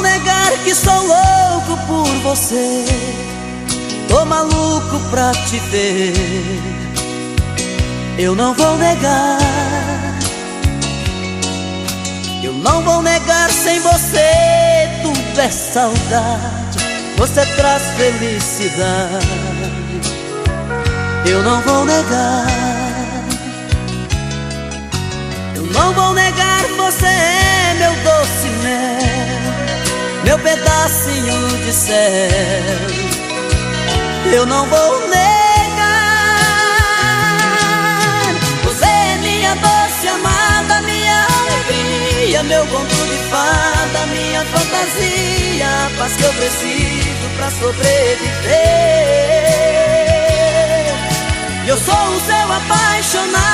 negar que sou louco por você. Tô maluco pra te ver. Eu não vou negar. Eu não vou negar sem você. Tudo é saudade. Você traz felicidade. Eu não vou negar. Meu pedacinho de céu eu não vou negar. Você é minha doce amada, minha alegria, meu conto de fada, minha fantasia, paz que eu preciso pra sobreviver. Eu sou o seu apaixonado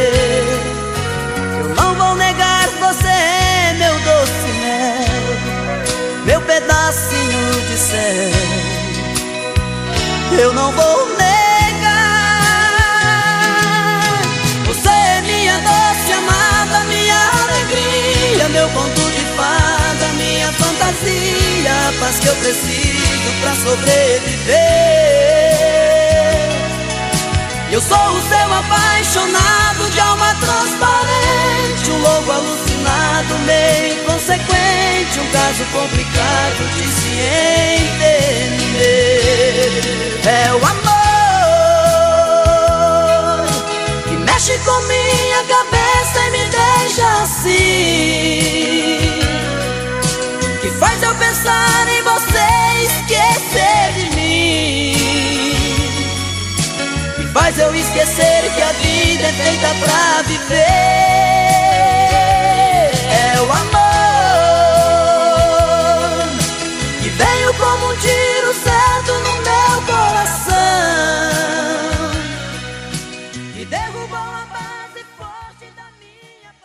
Eu não vou negar Você é minha doce amada, minha alegria Meu ponto de fada, minha fantasia a paz que eu preciso pra sobreviver. Eu sou o seu apaixonado de alma transparente, um louco alucinado, meio inconsequente, um caso complicado de se entender. assim Que faz eu pensar em você esquecer de mim. Que faz eu esquecer que a vida é feita pra viver. É o amor